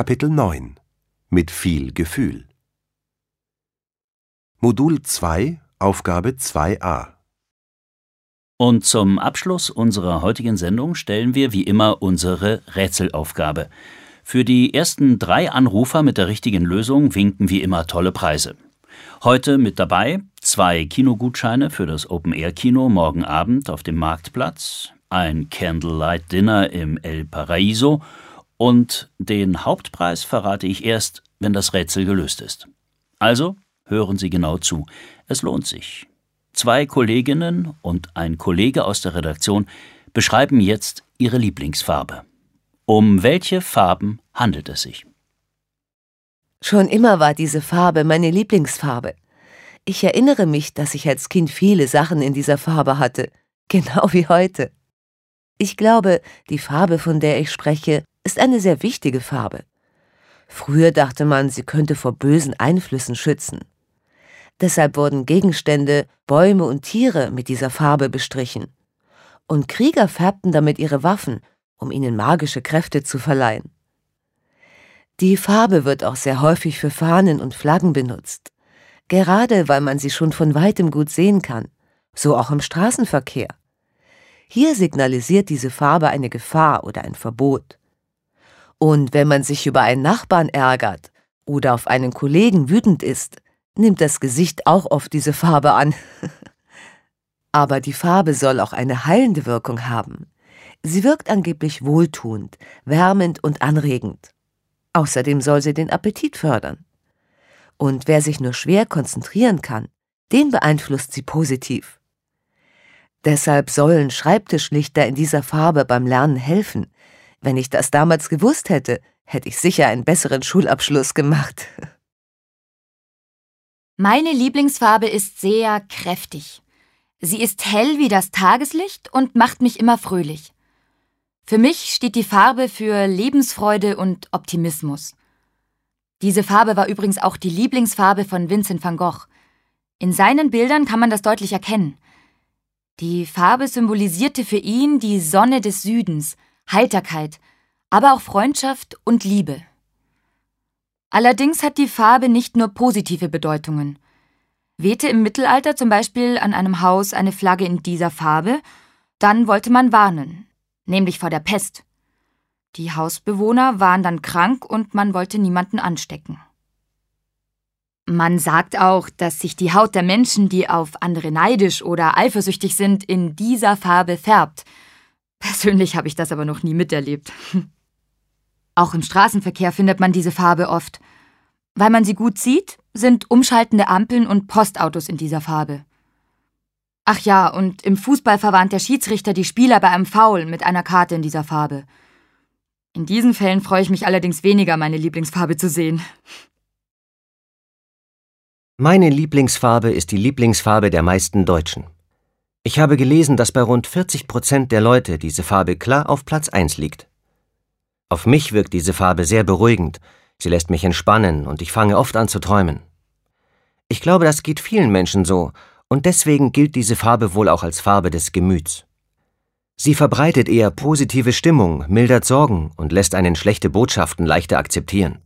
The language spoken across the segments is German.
Kapitel 9 Mit viel Gefühl Modul 2 Aufgabe 2a Und zum Abschluss unserer heutigen Sendung stellen wir wie immer unsere Rätselaufgabe. Für die ersten drei Anrufer mit der richtigen Lösung winken wie immer tolle Preise. Heute mit dabei zwei Kinogutscheine für das Open-Air-Kino morgen Abend auf dem Marktplatz, ein Candlelight Dinner im El Paraiso und den Hauptpreis verrate ich erst, wenn das Rätsel gelöst ist. Also hören Sie genau zu. Es lohnt sich. Zwei Kolleginnen und ein Kollege aus der Redaktion beschreiben jetzt ihre Lieblingsfarbe. Um welche Farben handelt es sich? Schon immer war diese Farbe meine Lieblingsfarbe. Ich erinnere mich, dass ich als Kind viele Sachen in dieser Farbe hatte, genau wie heute. Ich glaube, die Farbe, von der ich spreche, ist eine sehr wichtige Farbe. Früher dachte man, sie könnte vor bösen Einflüssen schützen. Deshalb wurden Gegenstände, Bäume und Tiere mit dieser Farbe bestrichen. Und Krieger färbten damit ihre Waffen, um ihnen magische Kräfte zu verleihen. Die Farbe wird auch sehr häufig für Fahnen und Flaggen benutzt, gerade weil man sie schon von weitem gut sehen kann, so auch im Straßenverkehr. Hier signalisiert diese Farbe eine Gefahr oder ein Verbot. Und wenn man sich über einen Nachbarn ärgert oder auf einen Kollegen wütend ist, nimmt das Gesicht auch oft diese Farbe an. Aber die Farbe soll auch eine heilende Wirkung haben. Sie wirkt angeblich wohltuend, wärmend und anregend. Außerdem soll sie den Appetit fördern. Und wer sich nur schwer konzentrieren kann, den beeinflusst sie positiv. Deshalb sollen Schreibtischlichter in dieser Farbe beim Lernen helfen. Wenn ich das damals gewusst hätte, hätte ich sicher einen besseren Schulabschluss gemacht. Meine Lieblingsfarbe ist sehr kräftig. Sie ist hell wie das Tageslicht und macht mich immer fröhlich. Für mich steht die Farbe für Lebensfreude und Optimismus. Diese Farbe war übrigens auch die Lieblingsfarbe von Vincent van Gogh. In seinen Bildern kann man das deutlich erkennen. Die Farbe symbolisierte für ihn die Sonne des Südens, Heiterkeit, aber auch Freundschaft und Liebe. Allerdings hat die Farbe nicht nur positive Bedeutungen. Wehte im Mittelalter zum Beispiel an einem Haus eine Flagge in dieser Farbe, dann wollte man warnen, nämlich vor der Pest. Die Hausbewohner waren dann krank und man wollte niemanden anstecken. Man sagt auch, dass sich die Haut der Menschen, die auf andere neidisch oder eifersüchtig sind, in dieser Farbe färbt. Persönlich habe ich das aber noch nie miterlebt. Auch im Straßenverkehr findet man diese Farbe oft. Weil man sie gut sieht, sind umschaltende Ampeln und Postautos in dieser Farbe. Ach ja, und im Fußball verwarnt der Schiedsrichter die Spieler bei einem Foul mit einer Karte in dieser Farbe. In diesen Fällen freue ich mich allerdings weniger, meine Lieblingsfarbe zu sehen. Meine Lieblingsfarbe ist die Lieblingsfarbe der meisten Deutschen. Ich habe gelesen, dass bei rund 40 Prozent der Leute diese Farbe klar auf Platz 1 liegt. Auf mich wirkt diese Farbe sehr beruhigend, sie lässt mich entspannen und ich fange oft an zu träumen. Ich glaube, das geht vielen Menschen so, und deswegen gilt diese Farbe wohl auch als Farbe des Gemüts. Sie verbreitet eher positive Stimmung, mildert Sorgen und lässt einen schlechte Botschaften leichter akzeptieren.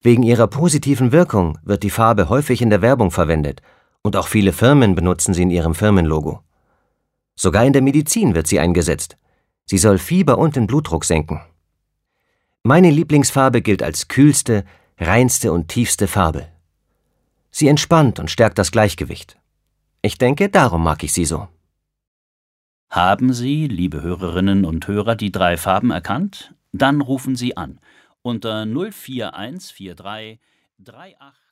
Wegen ihrer positiven Wirkung wird die Farbe häufig in der Werbung verwendet und auch viele Firmen benutzen sie in ihrem Firmenlogo. Sogar in der Medizin wird sie eingesetzt. Sie soll Fieber und den Blutdruck senken. Meine Lieblingsfarbe gilt als kühlste, reinste und tiefste Farbe. Sie entspannt und stärkt das Gleichgewicht. Ich denke, darum mag ich sie so. Haben Sie, liebe Hörerinnen und Hörer, die drei Farben erkannt? Dann rufen Sie an unter 04143 38